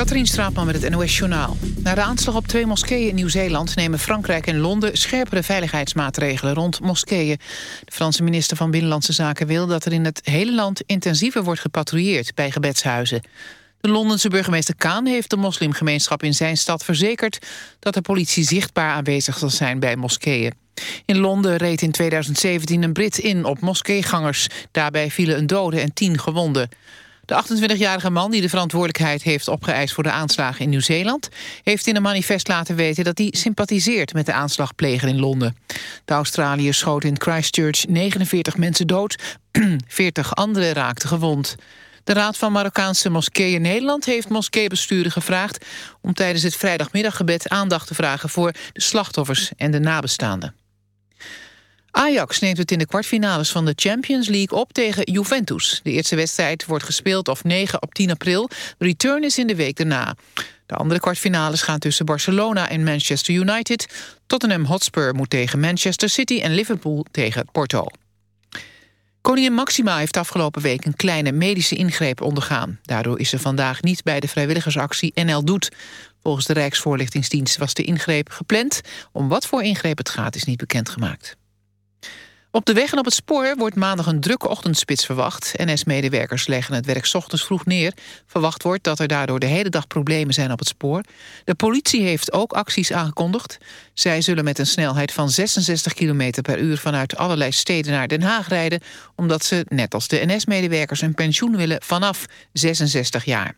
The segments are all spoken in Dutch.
Katrien Straatman met het NOS-journaal. Na de aanslag op twee moskeeën in Nieuw-Zeeland... nemen Frankrijk en Londen scherpere veiligheidsmaatregelen rond moskeeën. De Franse minister van Binnenlandse Zaken wil dat er in het hele land... intensiever wordt gepatrouilleerd bij gebedshuizen. De Londense burgemeester Kaan heeft de moslimgemeenschap in zijn stad verzekerd... dat de politie zichtbaar aanwezig zal zijn bij moskeeën. In Londen reed in 2017 een Brit in op moskeegangers. Daarbij vielen een dode en tien gewonden. De 28-jarige man die de verantwoordelijkheid heeft opgeëist voor de aanslagen in Nieuw-Zeeland... heeft in een manifest laten weten dat hij sympathiseert met de aanslagpleger in Londen. De Australiër schoot in Christchurch 49 mensen dood, 40 anderen raakten gewond. De Raad van Marokkaanse Moskeeën Nederland heeft moskeebesturen gevraagd... om tijdens het vrijdagmiddaggebed aandacht te vragen voor de slachtoffers en de nabestaanden. Ajax neemt het in de kwartfinales van de Champions League op tegen Juventus. De eerste wedstrijd wordt gespeeld op 9 op 10 april. Return is in de week daarna. De andere kwartfinales gaan tussen Barcelona en Manchester United. Tottenham Hotspur moet tegen Manchester City en Liverpool tegen Porto. Koningin Maxima heeft afgelopen week een kleine medische ingreep ondergaan. Daardoor is ze vandaag niet bij de vrijwilligersactie NL Doet. Volgens de Rijksvoorlichtingsdienst was de ingreep gepland. Om wat voor ingreep het gaat is niet bekendgemaakt. Op de weg en op het spoor wordt maandag een drukke ochtendspits verwacht. NS-medewerkers leggen het werk ochtends vroeg neer. Verwacht wordt dat er daardoor de hele dag problemen zijn op het spoor. De politie heeft ook acties aangekondigd. Zij zullen met een snelheid van 66 km per uur... vanuit allerlei steden naar Den Haag rijden... omdat ze, net als de NS-medewerkers, een pensioen willen vanaf 66 jaar.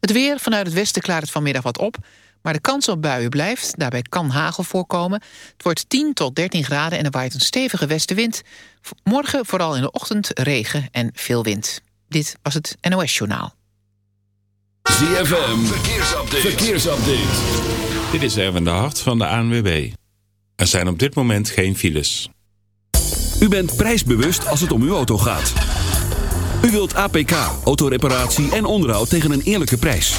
Het weer vanuit het westen klaart het vanmiddag wat op... Maar de kans op buien blijft, daarbij kan hagel voorkomen. Het wordt 10 tot 13 graden en er waait een stevige westenwind. Morgen vooral in de ochtend regen en veel wind. Dit was het NOS Journaal. ZFM, verkeersupdate. verkeersupdate. Dit is Erwin de Hart van de ANWB. Er zijn op dit moment geen files. U bent prijsbewust als het om uw auto gaat. U wilt APK, autoreparatie en onderhoud tegen een eerlijke prijs.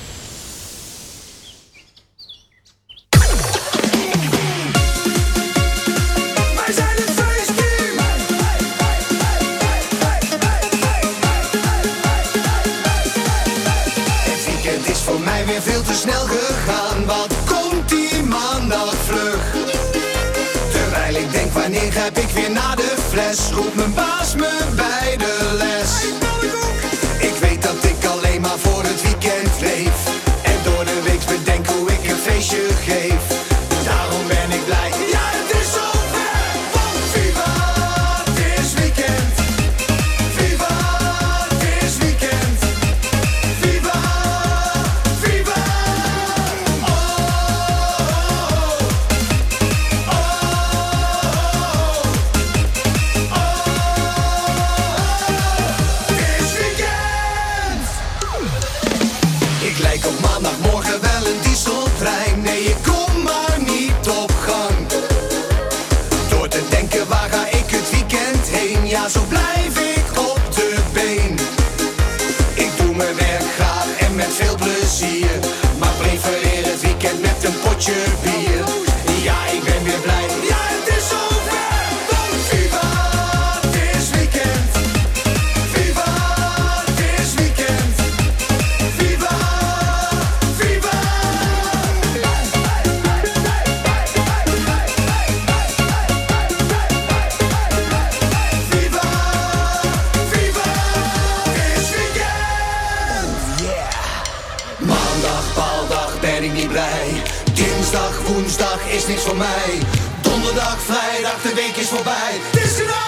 Veel te snel gegaan. Wat komt die maandag vlug? Terwijl ik denk, wanneer grijp ik weer naar de fles? Roept mijn baas me bij de les. Ik weet dat ik alleen maar voor het weekend leef. En door de week bedenk hoe ik een feestje geef. Yeah. Woensdag is niks voor mij. Donderdag, vrijdag, de week is voorbij. Is!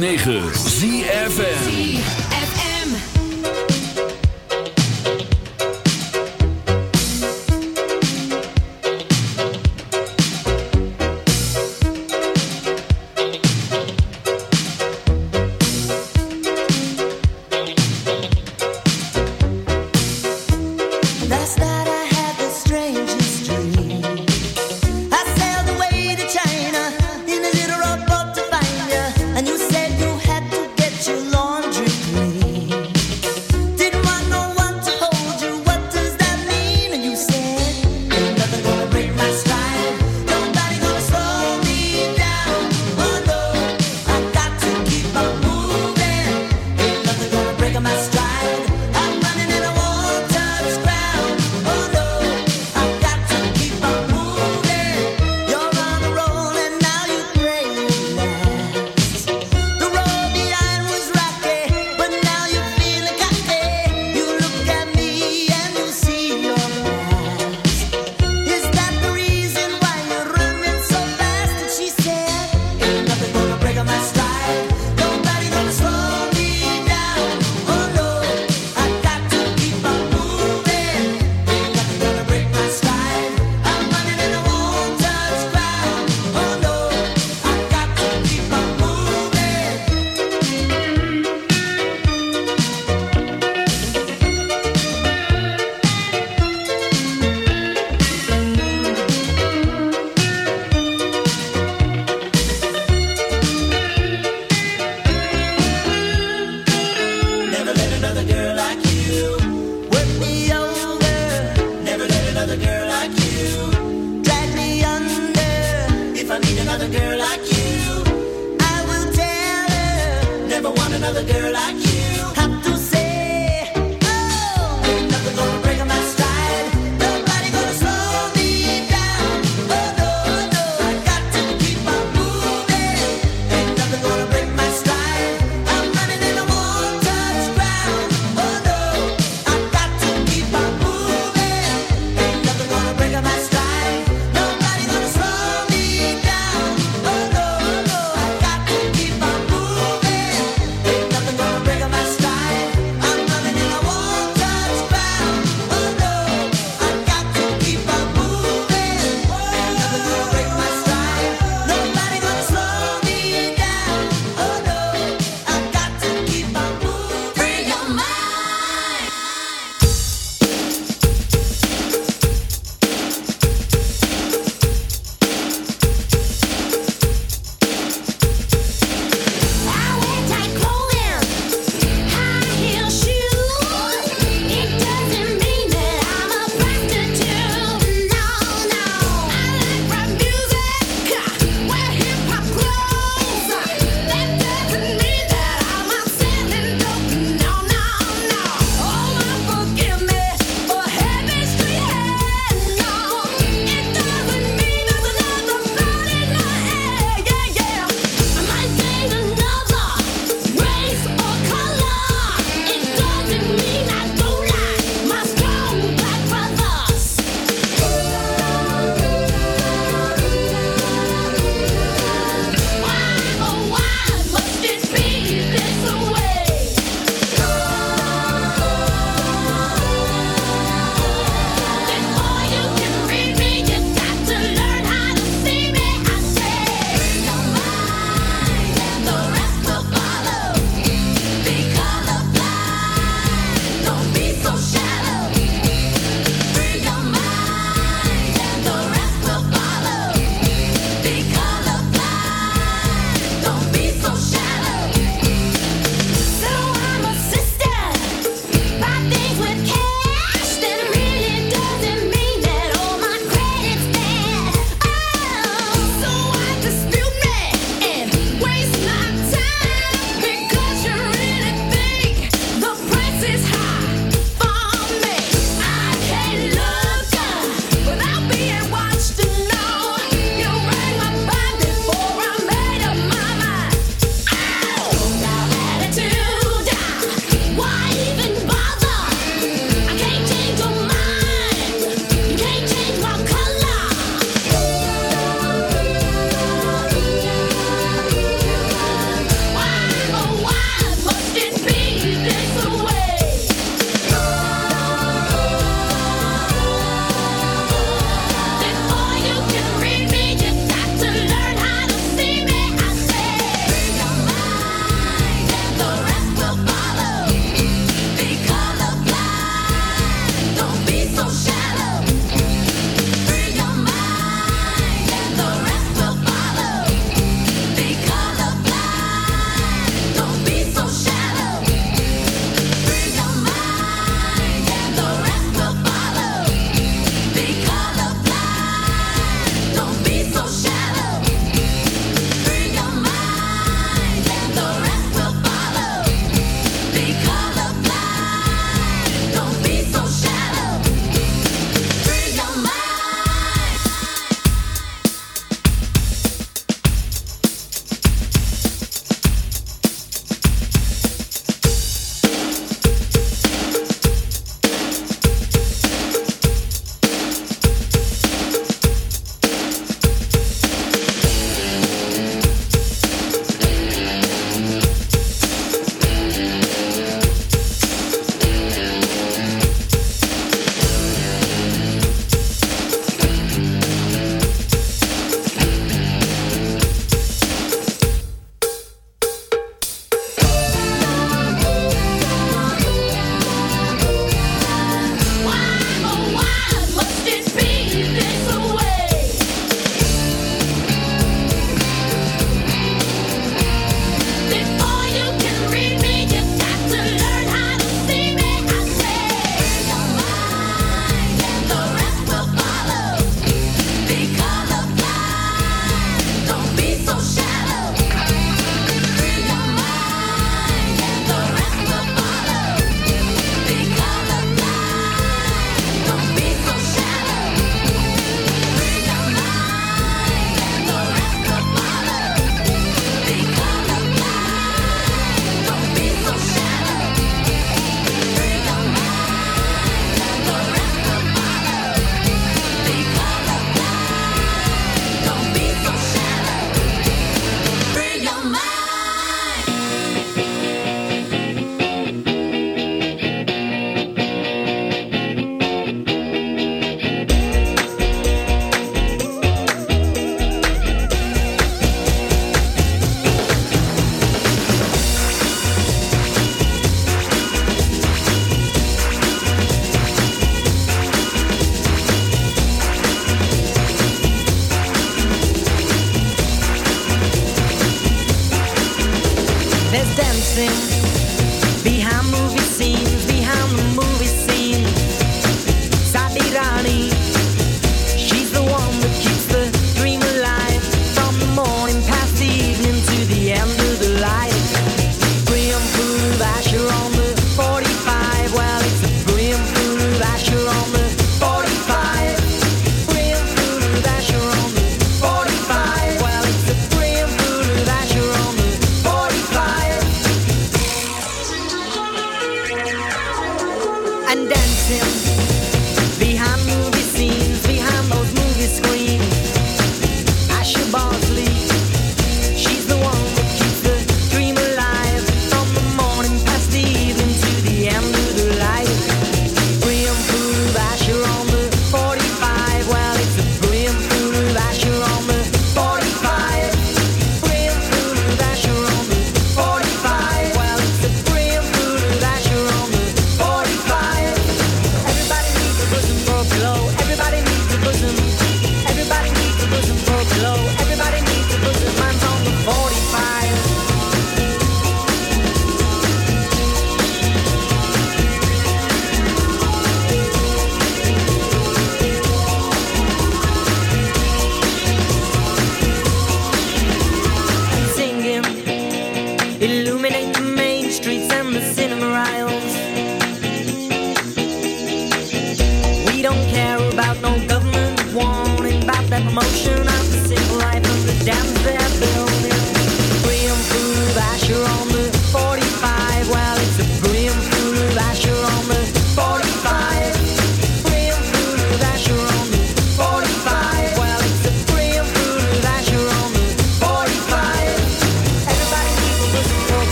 106.9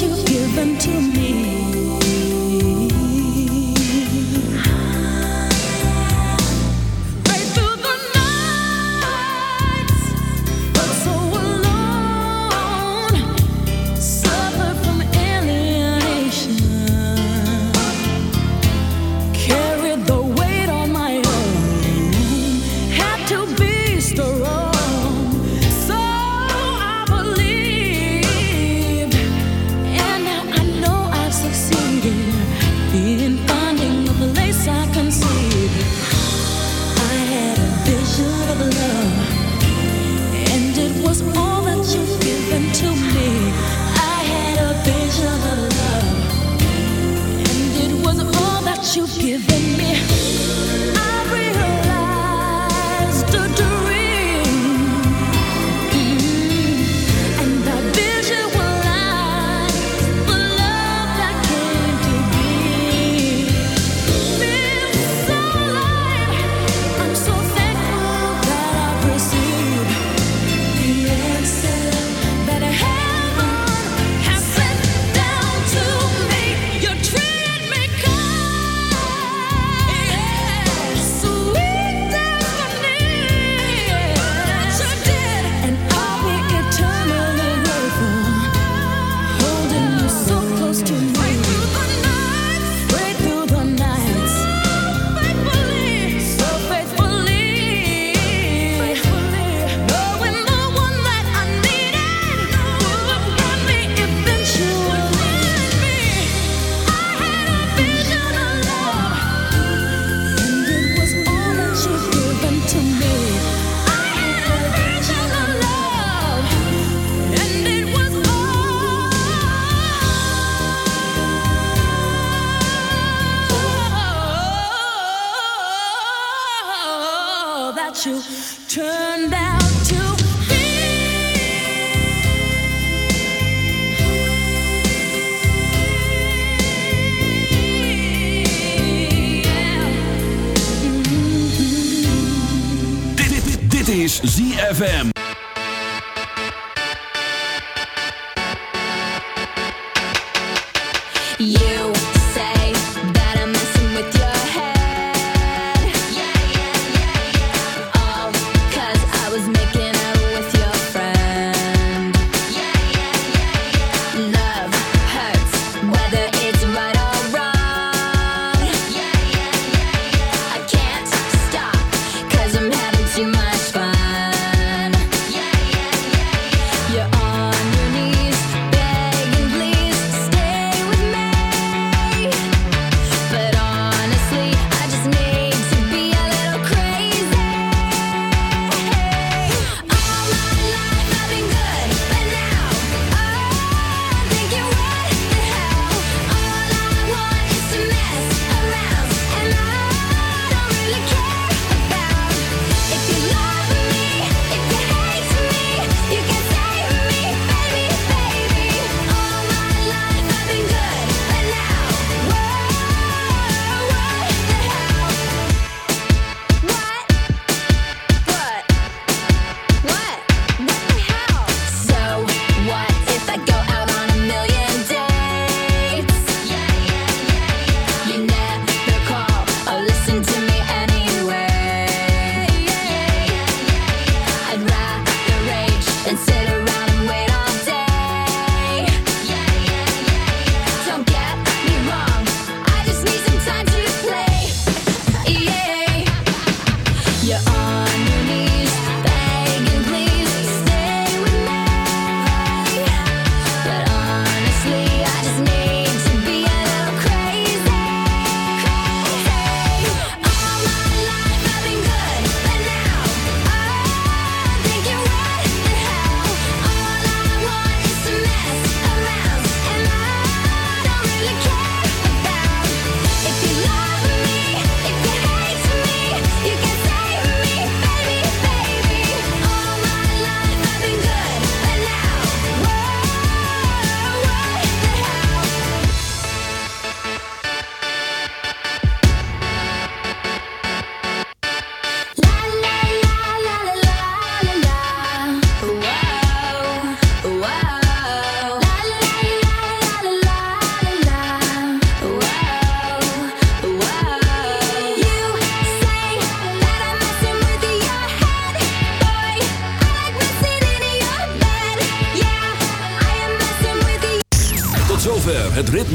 you feel